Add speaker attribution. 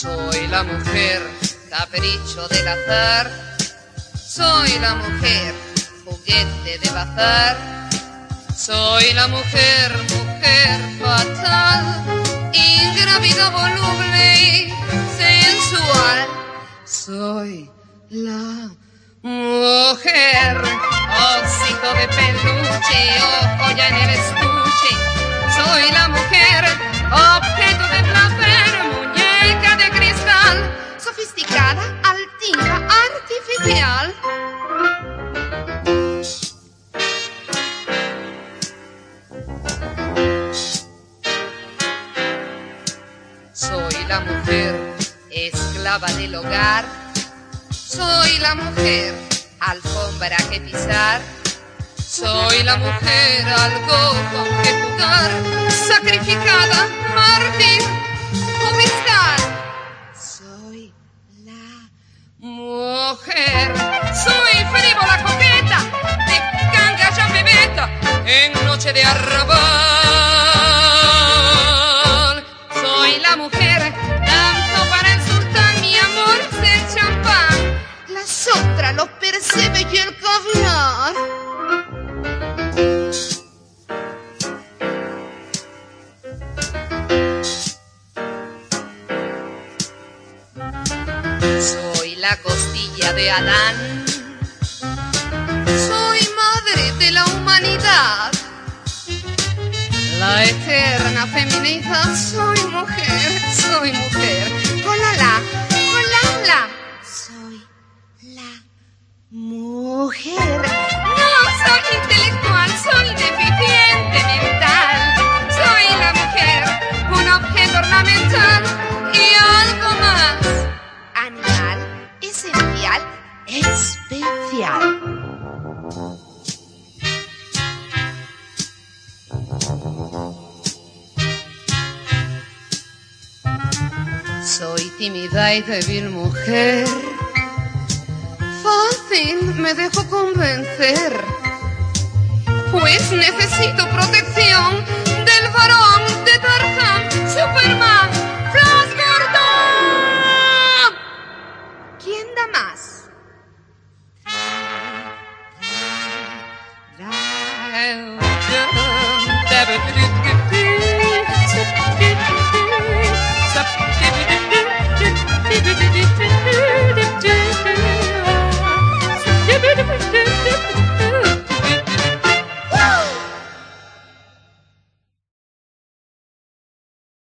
Speaker 1: Soy la mujer, capricho del azar. Soy la mujer, juguete de bazar. Soy la mujer, mujer fatal, ingrávida, voluble y sensual. Soy la mujer, osito de peluche, ojo ya en el estuche. Soy la mujer, objeto Soy la mujer, esclava del hogar. Soy la mujer, alfombra que pisar. Soy la mujer, algo con que jugar. Sacrificada, mártir, fiscal. Soy la mujer. Soy frívola coqueta, de canga ya bebeta, en noche de arrabal. Soy la mujer, danzo para el sultán, mi amor es el champán. La sotra, los percebe y el caviar. La costilla de Adán. Soy madre de la humanidad. La eterna feminidad. Soy mujer, soy mujer. Hola, la, hola, la. Soy la mujer. No soy intelectual, soy deficiente Soy tímida y débil mujer. Fácil me dejo convencer. Pues necesito protección del varón hell.